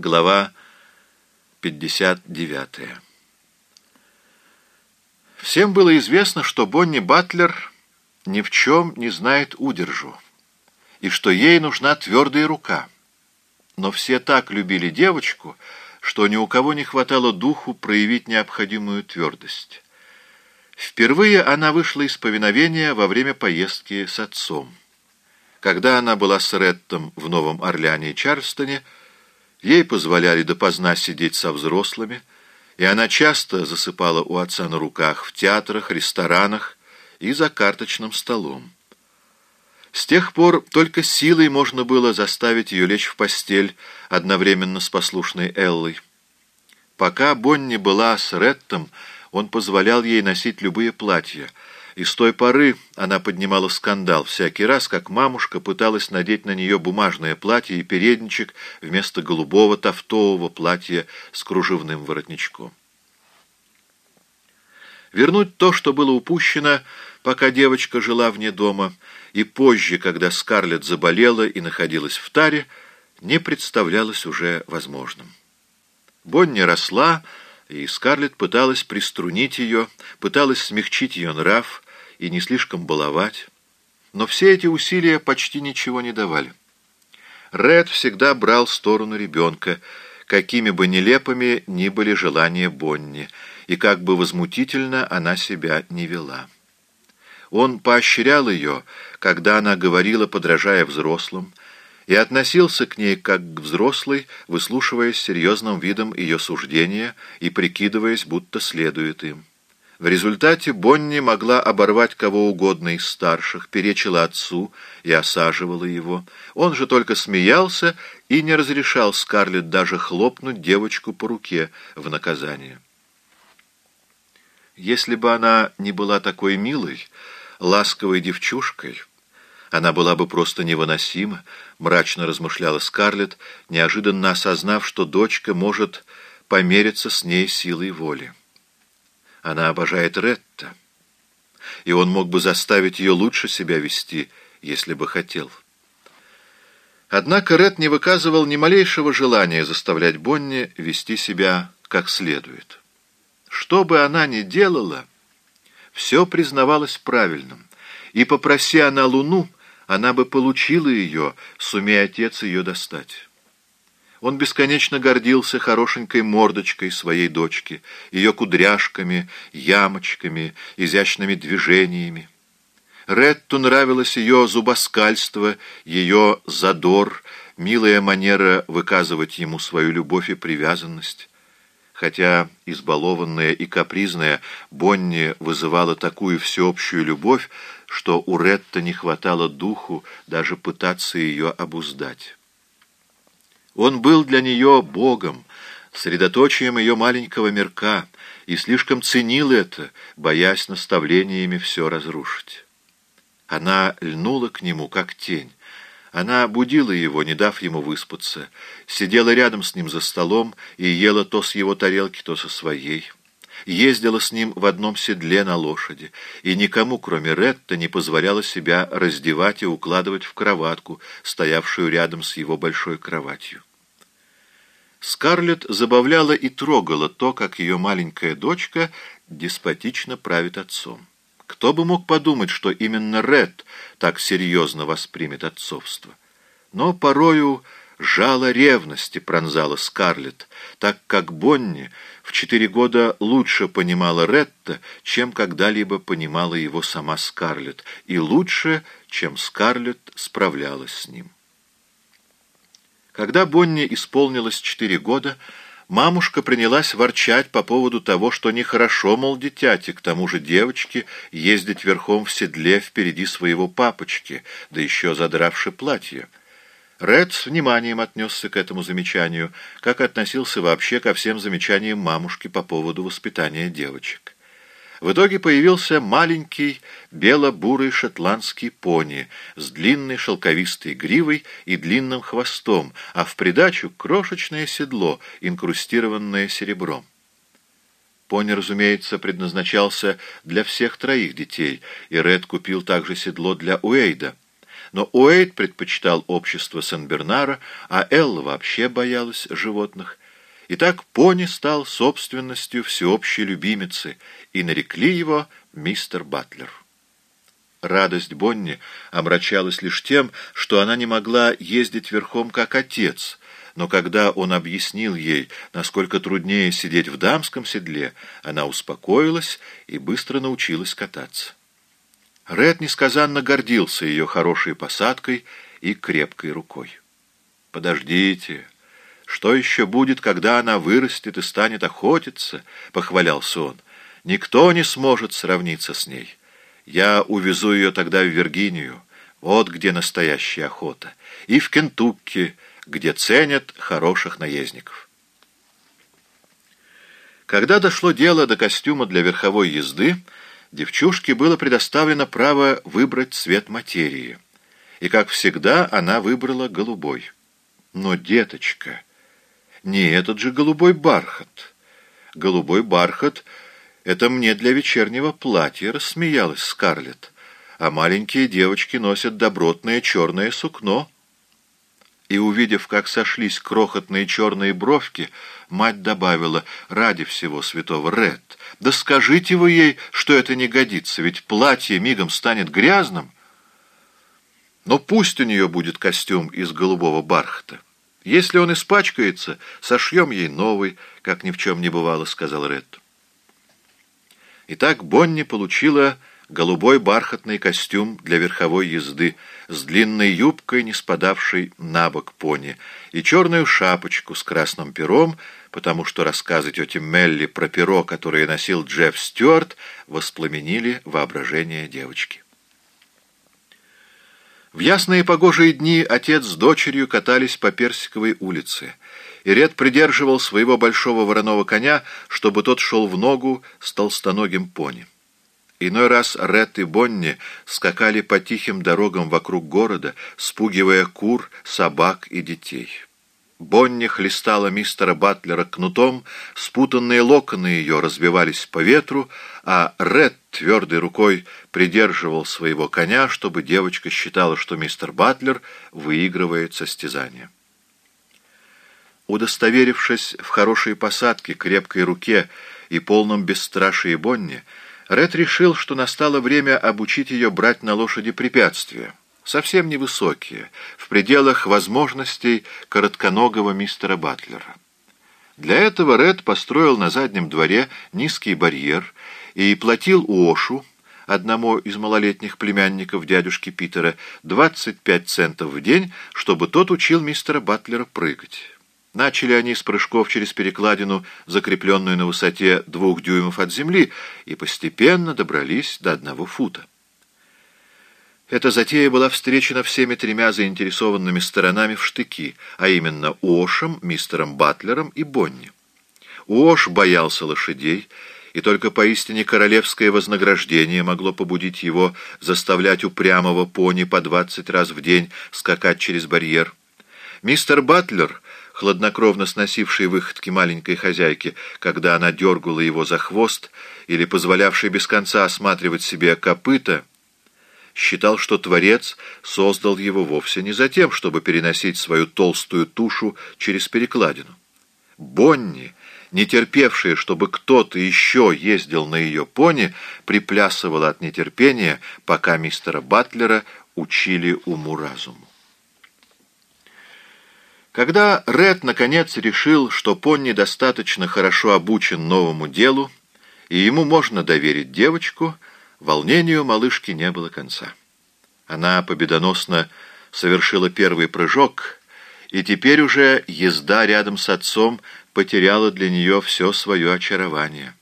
Глава 59. Всем было известно, что Бонни Батлер ни в чем не знает удержу, и что ей нужна твердая рука. Но все так любили девочку, что ни у кого не хватало духу проявить необходимую твердость. Впервые она вышла из повиновения во время поездки с отцом. Когда она была с Реттом в Новом Орлеане и Чарльстоне, ей позволяли допоздна сидеть со взрослыми, и она часто засыпала у отца на руках в театрах, ресторанах и за карточным столом. С тех пор только силой можно было заставить ее лечь в постель одновременно с послушной Эллой. Пока Бонни была с Реттом, он позволял ей носить любые платья, и с той поры она поднимала скандал всякий раз, как мамушка пыталась надеть на нее бумажное платье и передничек вместо голубого тафтового платья с кружевным воротничком. Вернуть то, что было упущено, пока девочка жила вне дома, и позже, когда Скарлетт заболела и находилась в таре, не представлялось уже возможным. Бонни росла, и Скарлетт пыталась приструнить ее, пыталась смягчить ее нрав и не слишком баловать. Но все эти усилия почти ничего не давали. Ред всегда брал сторону ребенка, какими бы нелепыми ни были желания Бонни, и как бы возмутительно она себя не вела. Он поощрял ее, когда она говорила, подражая взрослым, и относился к ней как к взрослой, выслушивая с серьезным видом ее суждения и прикидываясь, будто следует им. В результате Бонни могла оборвать кого угодно из старших, перечила отцу и осаживала его. Он же только смеялся и не разрешал Скарлетт даже хлопнуть девочку по руке в наказание. Если бы она не была такой милой, ласковой девчушкой, она была бы просто невыносима, мрачно размышляла Скарлетт, неожиданно осознав, что дочка может помериться с ней силой воли. Она обожает Ретта, и он мог бы заставить ее лучше себя вести, если бы хотел. Однако Ред не выказывал ни малейшего желания заставлять Бонни вести себя как следует. Что бы она ни делала, все признавалось правильным, и попроси она Луну, она бы получила ее, сумея отец ее достать. Он бесконечно гордился хорошенькой мордочкой своей дочки, ее кудряшками, ямочками, изящными движениями. Ретту нравилось ее зубоскальство, ее задор, милая манера выказывать ему свою любовь и привязанность. Хотя избалованная и капризная, Бонни вызывала такую всеобщую любовь, что у Ретта не хватало духу даже пытаться ее обуздать. Он был для нее богом, средоточием ее маленького мирка, и слишком ценил это, боясь наставлениями все разрушить. Она льнула к нему, как тень. Она будила его, не дав ему выспаться, сидела рядом с ним за столом и ела то с его тарелки, то со своей ездила с ним в одном седле на лошади, и никому, кроме Ретта, не позволяла себя раздевать и укладывать в кроватку, стоявшую рядом с его большой кроватью. Скарлетт забавляла и трогала то, как ее маленькая дочка деспотично правит отцом. Кто бы мог подумать, что именно Ред так серьезно воспримет отцовство? Но порою жало ревности пронзала Скарлетт, так как Бонни в четыре года лучше понимала Ретта, чем когда-либо понимала его сама Скарлетт, и лучше, чем Скарлетт справлялась с ним. Когда Бонни исполнилось четыре года, мамушка принялась ворчать по поводу того, что нехорошо, мол, дитяти, к тому же девочке, ездить верхом в седле впереди своего папочки, да еще задравши платье. Ред с вниманием отнесся к этому замечанию, как относился вообще ко всем замечаниям мамушки по поводу воспитания девочек. В итоге появился маленький бело-бурый шотландский пони с длинной шелковистой гривой и длинным хвостом, а в придачу крошечное седло, инкрустированное серебром. Пони, разумеется, предназначался для всех троих детей, и Ред купил также седло для Уэйда — но Уэйд предпочитал общество Сен-Бернара, а Элла вообще боялась животных. И так пони стал собственностью всеобщей любимицы, и нарекли его мистер Батлер. Радость Бонни омрачалась лишь тем, что она не могла ездить верхом как отец, но когда он объяснил ей, насколько труднее сидеть в дамском седле, она успокоилась и быстро научилась кататься. Ред несказанно гордился ее хорошей посадкой и крепкой рукой. «Подождите, что еще будет, когда она вырастет и станет охотиться?» — похвалялся он. «Никто не сможет сравниться с ней». Я увезу ее тогда в Виргинию, вот где настоящая охота, и в Кентукки, где ценят хороших наездников. Когда дошло дело до костюма для верховой езды, девчушке было предоставлено право выбрать цвет материи. И, как всегда, она выбрала голубой. Но, деточка, не этот же голубой бархат. Голубой бархат — «Это мне для вечернего платья», — рассмеялась Скарлетт. «А маленькие девочки носят добротное черное сукно». И, увидев, как сошлись крохотные черные бровки, мать добавила, ради всего святого Ред, «Да скажите вы ей, что это не годится, ведь платье мигом станет грязным». «Но пусть у нее будет костюм из голубого бархата. Если он испачкается, сошьем ей новый, как ни в чем не бывало», — сказал Ред. Итак, Бонни получила голубой бархатный костюм для верховой езды с длинной юбкой, не спадавшей на бок пони, и черную шапочку с красным пером, потому что рассказы тети Мелли про перо, которое носил Джефф Стюарт, воспламенили воображение девочки. В ясные погожие дни отец с дочерью катались по Персиковой улице — и Ред придерживал своего большого вороного коня, чтобы тот шел в ногу с толстоногим пони. Иной раз Ред и Бонни скакали по тихим дорогам вокруг города, спугивая кур, собак и детей. Бонни хлестала мистера Батлера кнутом, спутанные локоны ее разбивались по ветру, а Ред твердой рукой придерживал своего коня, чтобы девочка считала, что мистер Батлер выигрывает состязание. Удостоверившись в хорошей посадке, крепкой руке и полном бесстрашии Бонни, Ред решил, что настало время обучить ее брать на лошади препятствия, совсем невысокие, в пределах возможностей коротконогого мистера Батлера. Для этого Ред построил на заднем дворе низкий барьер и платил Уошу, одному из малолетних племянников дядюшки Питера, 25 центов в день, чтобы тот учил мистера Батлера прыгать. Начали они с прыжков через перекладину, закрепленную на высоте двух дюймов от земли, и постепенно добрались до одного фута. Эта затея была встречена всеми тремя заинтересованными сторонами в штыки, а именно Уошем, мистером Батлером и Бонни. Уош боялся лошадей, и только поистине королевское вознаграждение могло побудить его заставлять упрямого пони по двадцать раз в день скакать через барьер. Мистер Батлер хладнокровно сносивший выходки маленькой хозяйки, когда она дергала его за хвост, или позволявший без конца осматривать себе копыта, считал, что Творец создал его вовсе не за тем, чтобы переносить свою толстую тушу через перекладину. Бонни, не терпевшая, чтобы кто-то еще ездил на ее пони, приплясывала от нетерпения, пока мистера Батлера учили уму-разуму. Когда Ред наконец решил, что Понни достаточно хорошо обучен новому делу, и ему можно доверить девочку, волнению малышки не было конца. Она победоносно совершила первый прыжок, и теперь уже езда рядом с отцом потеряла для нее все свое очарование.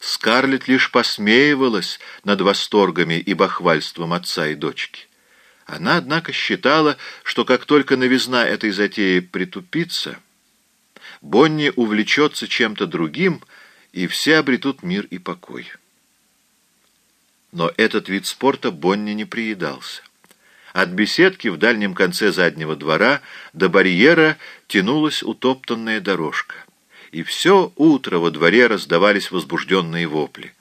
Скарлетт лишь посмеивалась над восторгами и бахвальством отца и дочки. Она, однако, считала, что как только новизна этой затеи притупится, Бонни увлечется чем-то другим, и все обретут мир и покой. Но этот вид спорта Бонни не приедался. От беседки в дальнем конце заднего двора до барьера тянулась утоптанная дорожка, и все утро во дворе раздавались возбужденные вопли.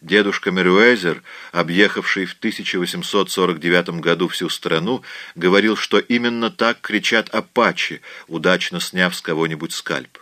Дедушка Мерюэзер, объехавший в 1849 году всю страну, говорил, что именно так кричат апачи, удачно сняв с кого-нибудь скальп.